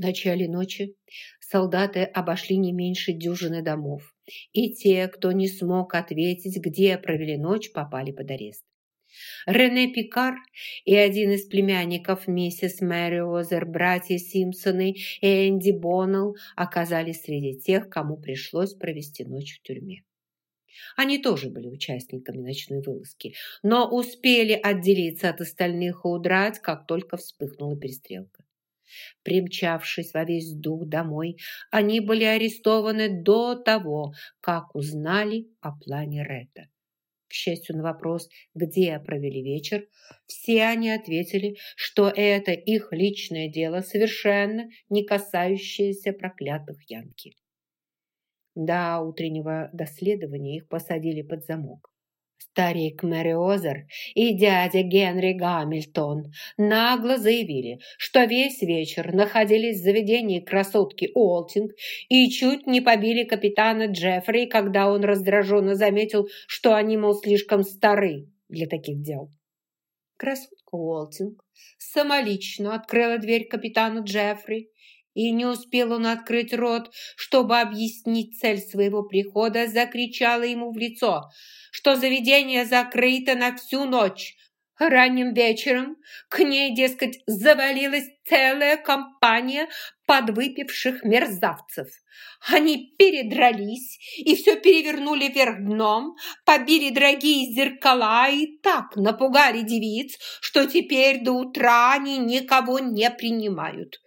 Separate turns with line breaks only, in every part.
В начале ночи солдаты обошли не меньше дюжины домов, и те, кто не смог ответить, где провели ночь, попали под арест. Рене Пикар и один из племянников миссис Мэри Озер, братья Симпсоны и Энди Боннелл оказались среди тех, кому пришлось провести ночь в тюрьме. Они тоже были участниками ночной вылазки, но успели отделиться от остальных и удрать, как только вспыхнула перестрелка. Примчавшись во весь дух домой, они были арестованы до того, как узнали о плане Ретта. К счастью, на вопрос, где провели вечер, все они ответили, что это их личное дело, совершенно не касающееся проклятых Янки. До утреннего доследования их посадили под замок. Старик Мэри Озер и дядя Генри Гамильтон нагло заявили, что весь вечер находились в заведении красотки Уолтинг и чуть не побили капитана Джеффри, когда он раздраженно заметил, что они, мол, слишком стары для таких дел. Красотка Уолтинг самолично открыла дверь капитану Джеффри и не успел он открыть рот, чтобы объяснить цель своего прихода, закричала ему в лицо, что заведение закрыто на всю ночь. Ранним вечером к ней, дескать, завалилась целая компания подвыпивших мерзавцев. Они передрались и все перевернули вверх дном, побили дорогие зеркала и так напугали девиц, что теперь до утра они никого не принимают.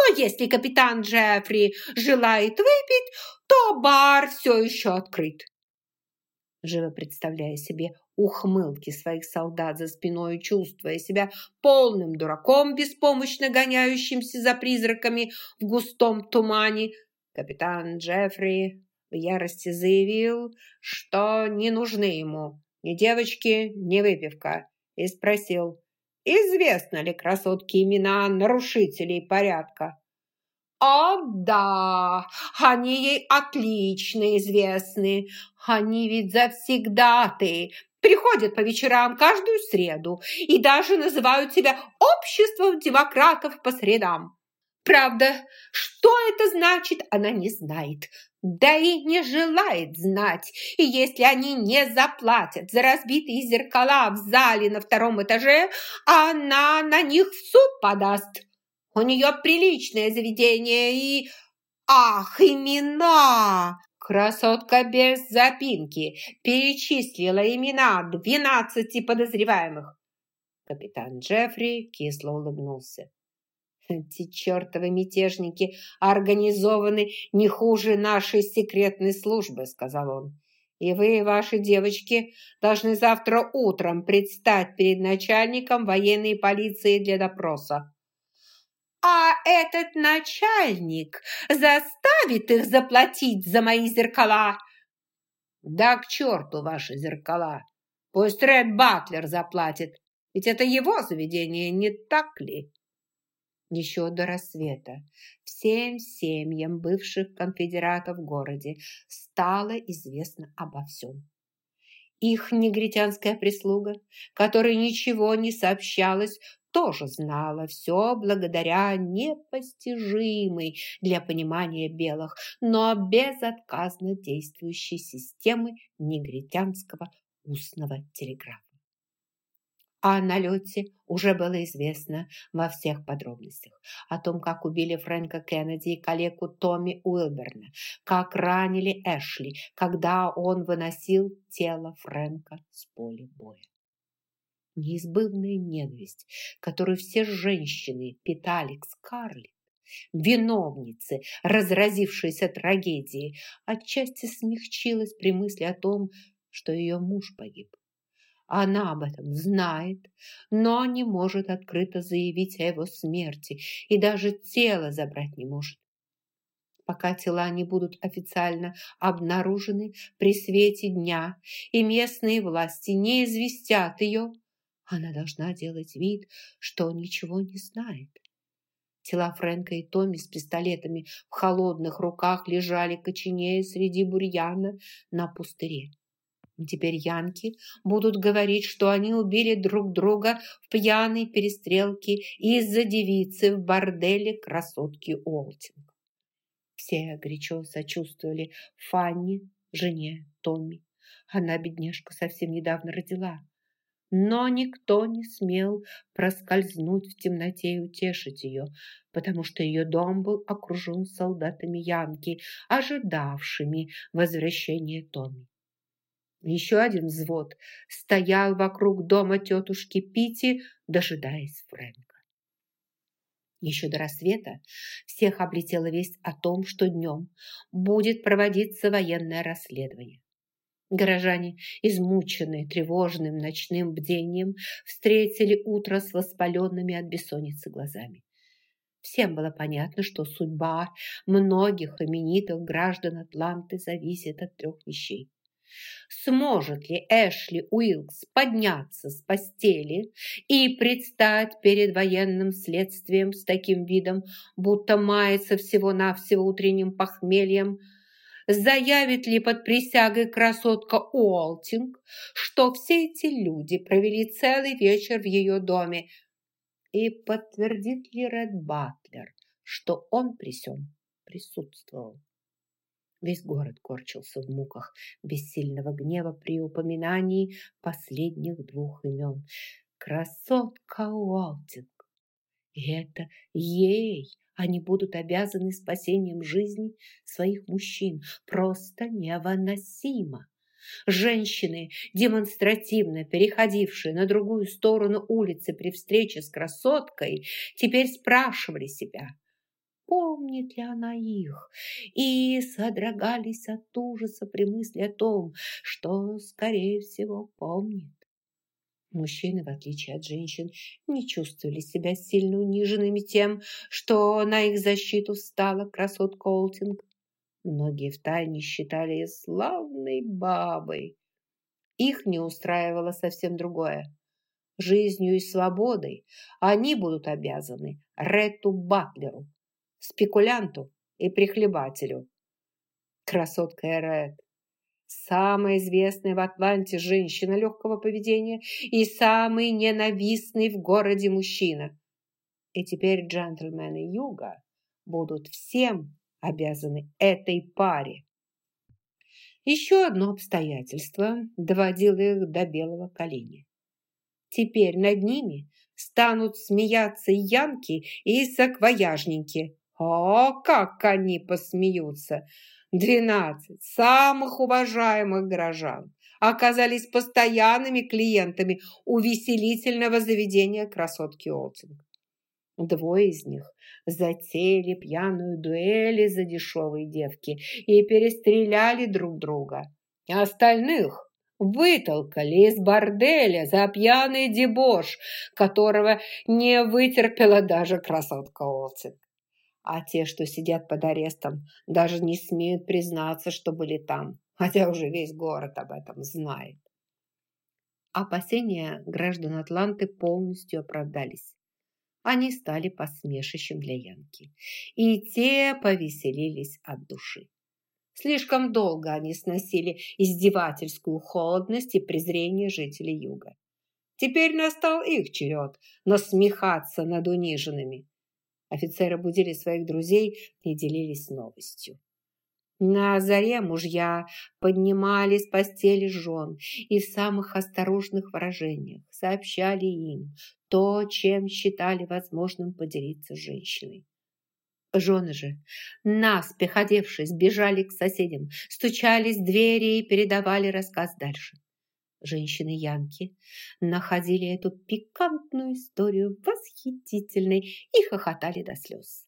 Но если капитан Джеффри желает выпить, то бар все еще открыт. Живо представляя себе ухмылки своих солдат за спиной, чувствуя себя полным дураком, беспомощно гоняющимся за призраками в густом тумане, капитан Джеффри в ярости заявил, что не нужны ему ни девочки, ни выпивка, и спросил, Известно ли красотке имена нарушителей порядка? «О, да, они ей отлично известны. Они ведь завсегдаты, приходят по вечерам каждую среду и даже называют себя обществом демократов по средам. Правда, что это значит, она не знает, да и не желает знать. И если они не заплатят за разбитые зеркала в зале на втором этаже, она на них в суд подаст. У нее приличное заведение и... Ах, имена! Красотка без запинки перечислила имена двенадцати подозреваемых. Капитан Джеффри кисло улыбнулся. Эти чертовы мятежники организованы не хуже нашей секретной службы, сказал он. И вы, и ваши девочки, должны завтра утром предстать перед начальником военной полиции для допроса. А этот начальник заставит их заплатить за мои зеркала? Да к черту ваши зеркала! Пусть Ред Батлер заплатит, ведь это его заведение, не так ли? Еще до рассвета всем семьям бывших конфедератов в городе стало известно обо всем. Их негритянская прислуга, которой ничего не сообщалось, тоже знала все благодаря непостижимой для понимания белых, но безотказно действующей системы негритянского устного телеграфа. О налете уже было известно во всех подробностях. О том, как убили Фрэнка Кеннеди и коллегу Томми Уилберна, как ранили Эшли, когда он выносил тело Фрэнка с поля боя. Неизбывная ненависть, которую все женщины питали к Скарлетт, виновницы разразившейся трагедии, отчасти смягчилась при мысли о том, что ее муж погиб. Она об этом знает, но не может открыто заявить о его смерти и даже тело забрать не может. Пока тела не будут официально обнаружены при свете дня и местные власти не известят ее, она должна делать вид, что ничего не знает. Тела Фрэнка и Томми с пистолетами в холодных руках лежали коченея среди бурьяна на пустыре. Теперь янки будут говорить, что они убили друг друга в пьяной перестрелке из-за девицы в борделе красотки Уолтинг. Все горячо сочувствовали Фанни, жене Томми. Она, бедняжка, совсем недавно родила. Но никто не смел проскользнуть в темноте и утешить ее, потому что ее дом был окружен солдатами Янки, ожидавшими возвращения Томми. Еще один взвод стоял вокруг дома тетушки Пити, дожидаясь Фрэнка. Еще до рассвета всех облетела весть о том, что днем будет проводиться военное расследование. Горожане, измученные тревожным ночным бдением, встретили утро с воспаленными от бессонницы глазами. Всем было понятно, что судьба многих именитых граждан Атланты зависит от трех вещей Сможет ли Эшли Уилкс подняться с постели и предстать перед военным следствием с таким видом, будто мается всего-навсего утренним похмельем, заявит ли под присягой красотка Уолтинг, что все эти люди провели целый вечер в ее доме, и подтвердит ли Ред Батлер, что он при сём присутствовал. Весь город корчился в муках бессильного гнева при упоминании последних двух имен. Красотка Уолтинг. И это ей они будут обязаны спасением жизни своих мужчин. Просто невыносимо. Женщины, демонстративно переходившие на другую сторону улицы при встрече с красоткой, теперь спрашивали себя – помнит ли она их, и содрогались от ужаса при мысли о том, что, скорее всего, помнит. Мужчины, в отличие от женщин, не чувствовали себя сильно униженными тем, что на их защиту встала красотка Олтинг. Многие втайне считали ее славной бабой. Их не устраивало совсем другое. Жизнью и свободой они будут обязаны Ретту Батлеру, спекулянту и прихлебателю. Красотка Эрет. Самая известная в Атланте женщина легкого поведения и самый ненавистный в городе мужчина. И теперь джентльмены Юга будут всем обязаны этой паре. Еще одно обстоятельство доводило их до белого коленя. Теперь над ними станут смеяться янки и саквояжники, о, как они посмеются! Двенадцать самых уважаемых горожан оказались постоянными клиентами увеселительного заведения красотки Олтинг. Двое из них затеяли пьяную дуэль из-за дешевой девки и перестреляли друг друга. Остальных вытолкали из борделя за пьяный дебош, которого не вытерпела даже красотка Олтинг а те, что сидят под арестом, даже не смеют признаться, что были там, хотя уже весь город об этом знает. Опасения граждан Атланты полностью оправдались. Они стали посмешищем для Янки, и те повеселились от души. Слишком долго они сносили издевательскую холодность и презрение жителей Юга. Теперь настал их черед насмехаться над униженными. Офицеры будили своих друзей и делились новостью. На заре мужья поднимали с постели жен и в самых осторожных выражениях сообщали им то, чем считали возможным поделиться с женщиной. Жены же, наспех одевшись, бежали к соседям, стучались в двери и передавали рассказ дальше. Женщины-янки находили эту пикантную историю восхитительной и хохотали до слез.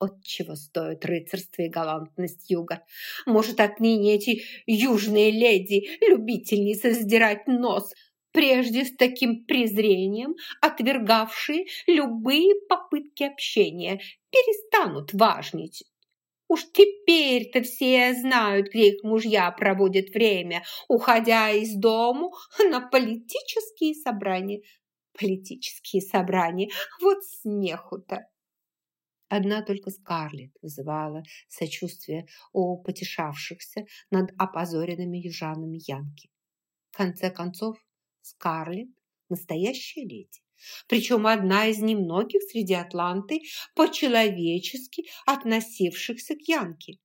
От чего стоит рыцарство и галантность юга? Может, отныне эти южные леди, любительницы сдирать нос, прежде с таким презрением отвергавшие любые попытки общения, перестанут важничать Уж теперь-то все знают, где их мужья проводят время, уходя из дому на политические собрания. Политические собрания, вот смеху-то. Одна только Скарлетт вызывала сочувствие у потешавшихся над опозоренными южанами Янки. В конце концов, Скарлетт – настоящая леди. Причем одна из немногих среди Атланты по-человечески относившихся к Янке.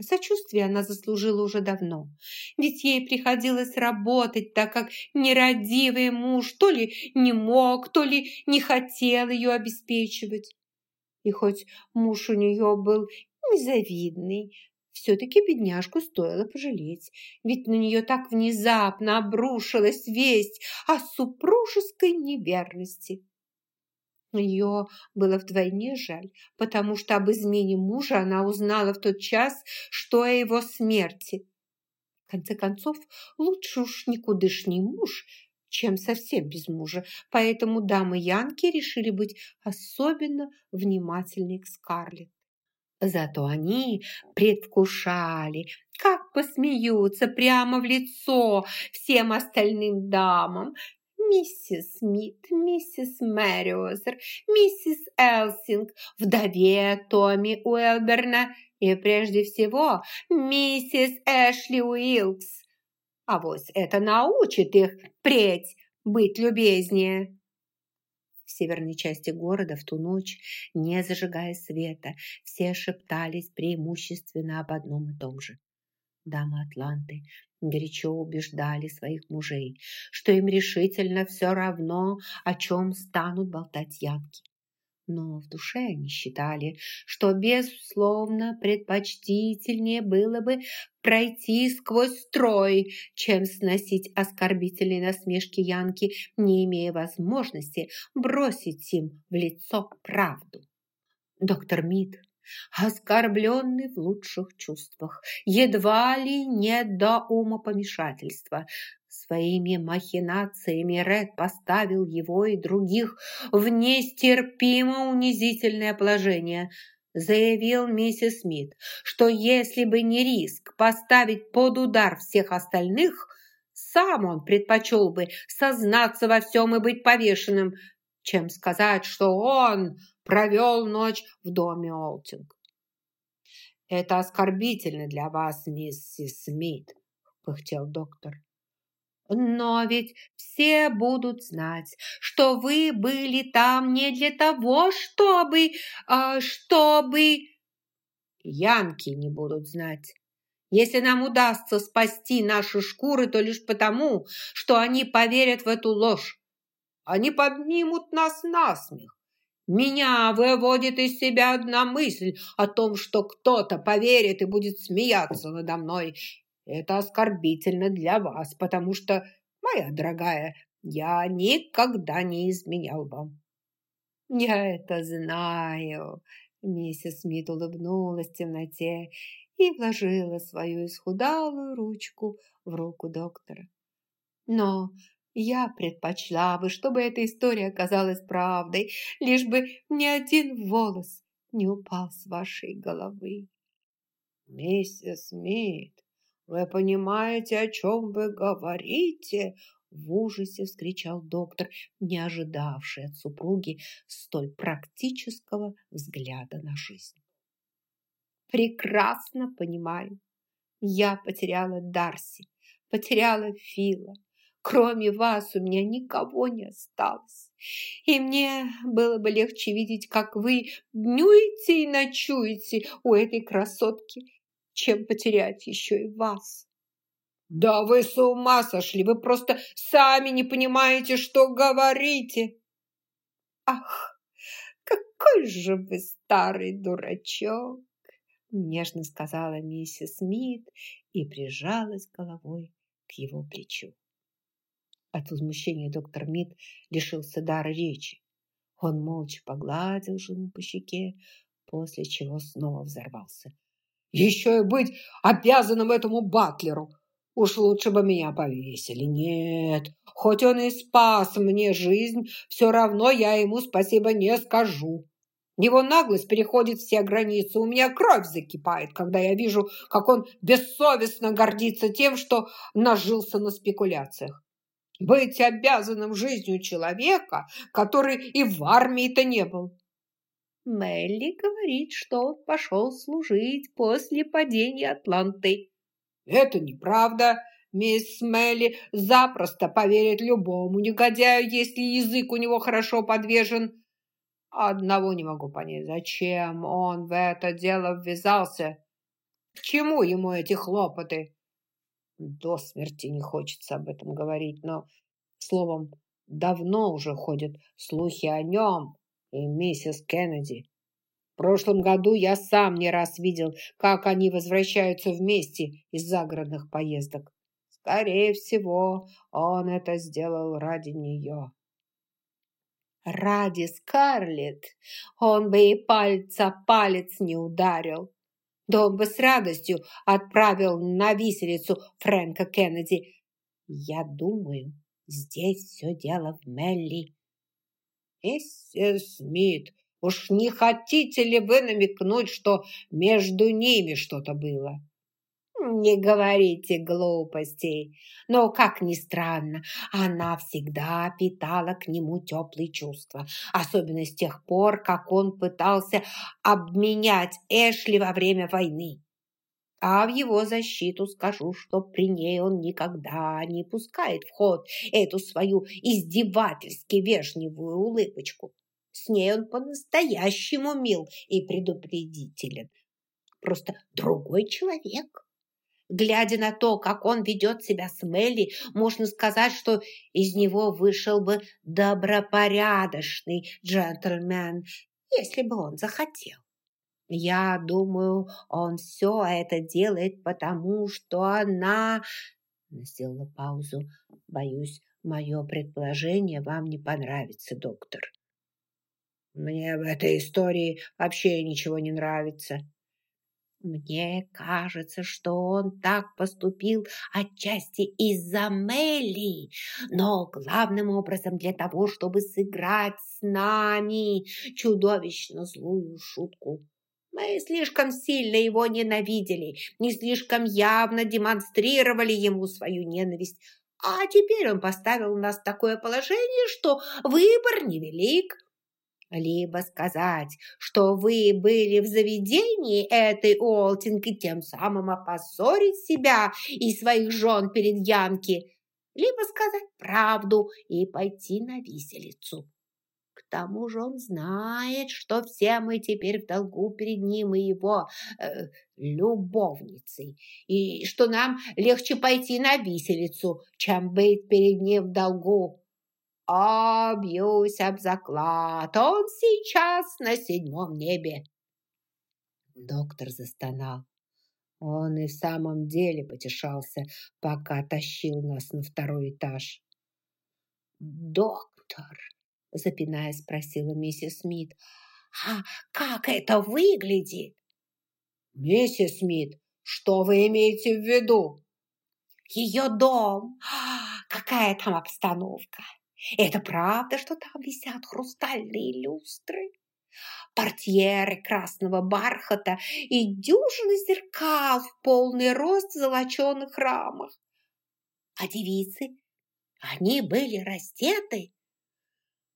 Сочувствие она заслужила уже давно, ведь ей приходилось работать, так как нерадивый муж то ли не мог, то ли не хотел ее обеспечивать. И хоть муж у нее был незавидный, все-таки бедняжку стоило пожалеть, ведь на нее так внезапно обрушилась весть о супружеской неверности. Ее было вдвойне жаль, потому что об измене мужа она узнала в тот час, что о его смерти. В конце концов, лучше уж никудышний муж, чем совсем без мужа, поэтому дамы Янки решили быть особенно внимательны к Скарлетт. Зато они предвкушали, как посмеются прямо в лицо всем остальным дамам, миссис Смит, миссис Мэриозер, миссис Элсинг, вдове Томми Уэлберна и, прежде всего, миссис Эшли Уилкс. А вот это научит их впредь быть любезнее. В северной части города в ту ночь, не зажигая света, все шептались преимущественно об одном и том же. Дамы Атланты горячо убеждали своих мужей, что им решительно все равно, о чем станут болтать янки. Но в душе они считали, что, безусловно, предпочтительнее было бы пройти сквозь строй, чем сносить оскорбительные насмешки Янки, не имея возможности бросить им в лицо правду. Доктор Мид оскорбленный в лучших чувствах, едва ли не до умопомешательства. Своими махинациями Ред поставил его и других в нестерпимо унизительное положение. Заявил миссис Смит, что если бы не риск поставить под удар всех остальных, сам он предпочел бы сознаться во всем и быть повешенным, чем сказать, что он провел ночь в доме Олтинг. «Это оскорбительно для вас, миссис Смит», – пыхтел доктор. «Но ведь все будут знать, что вы были там не для того, чтобы... А, чтобы...» «Янки не будут знать. Если нам удастся спасти наши шкуры, то лишь потому, что они поверят в эту ложь. Они поднимут нас на смех. Меня выводит из себя одна мысль о том, что кто-то поверит и будет смеяться надо мной. Это оскорбительно для вас, потому что, моя дорогая, я никогда не изменял вам. Я это знаю. Миссис Смит улыбнулась в темноте и вложила свою исхудалую ручку в руку доктора. Но я предпочла бы, чтобы эта история оказалась правдой, лишь бы ни один волос не упал с вашей головы. Миссис Смит, вы понимаете, о чем вы говорите? В ужасе вскричал доктор, не ожидавший от супруги столь практического взгляда на жизнь. Прекрасно понимаю. Я потеряла Дарси, потеряла Фила, Кроме вас у меня никого не осталось. И мне было бы легче видеть, как вы днюете и ночуете у этой красотки, чем потерять еще и вас. Да вы с ума сошли, вы просто сами не понимаете, что говорите. Ах, какой же вы старый дурачок, нежно сказала миссис Смит и прижалась головой к его плечу. От возмущения доктор Мид лишился дара речи. Он молча погладил жену по щеке, после чего снова взорвался. «Еще и быть обязанным этому батлеру! Уж лучше бы меня повесили. Нет, хоть он и спас мне жизнь, все равно я ему спасибо не скажу. Его наглость переходит все границы. У меня кровь закипает, когда я вижу, как он бессовестно гордится тем, что нажился на спекуляциях быть обязанным жизнью человека, который и в армии-то не был. Мелли говорит, что пошел служить после падения Атланты. Это неправда. Мисс Мелли запросто поверит любому негодяю, если язык у него хорошо подвешен. Одного не могу понять, зачем он в это дело ввязался. К чему ему эти хлопоты? До смерти не хочется об этом говорить, но, словом, давно уже ходят слухи о нем и миссис Кеннеди. В прошлом году я сам не раз видел, как они возвращаются вместе из загородных поездок. Скорее всего, он это сделал ради нее. Ради Скарлетт он бы и пальца палец не ударил. Да он бы с радостью отправил на виселицу Фрэнка Кеннеди. Я думаю, здесь все дело в Мелли. Миссис Смит, уж не хотите ли вы намекнуть, что между ними что-то было? Не говорите глупостей. Но, как ни странно, она всегда питала к нему теплые чувства. Особенно с тех пор, как он пытался обменять Эшли во время войны. А в его защиту скажу, что при ней он никогда не пускает в ход эту свою издевательски вежливую улыбочку. С ней он по-настоящему мил и предупредителен. Просто другой человек. Глядя на то, как он ведет себя с Мелли, можно сказать, что из него вышел бы добропорядочный джентльмен, если бы он захотел. Я думаю, он все это делает потому, что она... Сделала паузу. Боюсь, мое предположение вам не понравится, доктор. Мне в этой истории вообще ничего не нравится. Мне кажется, что он так поступил отчасти из-за Мелли, но главным образом для того, чтобы сыграть с нами чудовищно злую шутку. Мы слишком сильно его ненавидели, не слишком явно демонстрировали ему свою ненависть, а теперь он поставил нас в такое положение, что выбор невелик. Либо сказать, что вы были в заведении этой Олтинг и тем самым опозорить себя и своих жен перед Янки, либо сказать правду и пойти на виселицу. Тому же он знает, что все мы теперь в долгу перед ним и его э, любовницей, и что нам легче пойти на виселицу, чем быть перед ним в долгу. А, бьюсь об заклад, он сейчас на седьмом небе. Доктор застонал. Он и в самом деле потешался, пока тащил нас на второй этаж. «Доктор», — запинаясь, спросила миссис Смит, «а как это выглядит?» «Миссис Смит, что вы имеете в виду?» «Ее дом! Какая там обстановка! Это правда, что там висят хрустальные люстры? Портьеры красного бархата и дюжины зеркал в полный рост в золоченых рамах. А девицы, они были раздеты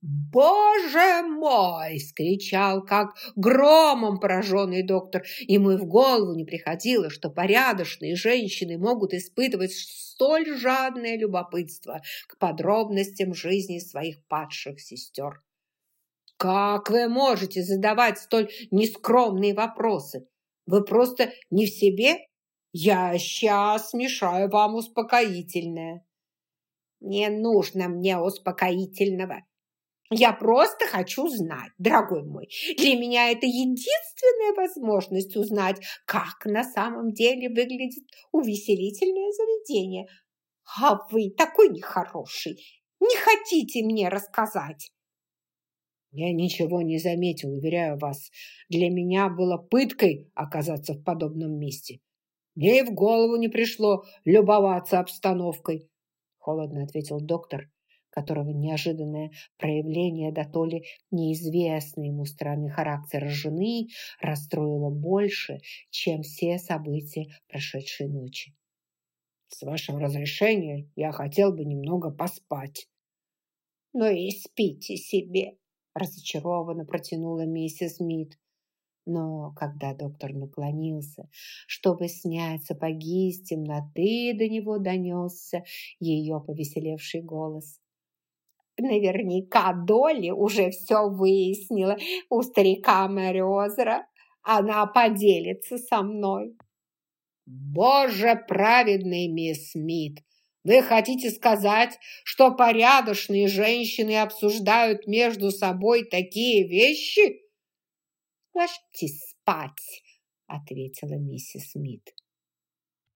«Боже мой!» – скричал, как громом пораженный доктор. Ему и в голову не приходило, что порядочные женщины могут испытывать столь жадное любопытство к подробностям жизни своих падших сестер. «Как вы можете задавать столь нескромные вопросы? Вы просто не в себе? Я сейчас смешаю вам успокоительное». «Не нужно мне успокоительного», я просто хочу знать, дорогой мой. Для меня это единственная возможность узнать, как на самом деле выглядит увеселительное заведение. А вы такой нехороший. Не хотите мне рассказать? Я ничего не заметил, уверяю вас. Для меня было пыткой оказаться в подобном месте. Мне и в голову не пришло любоваться обстановкой, холодно ответил доктор которого неожиданное проявление да то ли неизвестной ему стороны характера жены расстроило больше, чем все события прошедшей ночи. «С вашего разрешения я хотел бы немного поспать». «Ну и спите себе», – разочарованно протянула миссис Смит. Но когда доктор наклонился, чтобы снять сапоги с темноты, до него донесся ее повеселевший голос. Наверняка Долли уже все выяснила у старика Мэриозера. Она поделится со мной. «Боже праведный, мисс Смит! Вы хотите сказать, что порядочные женщины обсуждают между собой такие вещи?» «Ложитесь спать», — ответила миссис Смит.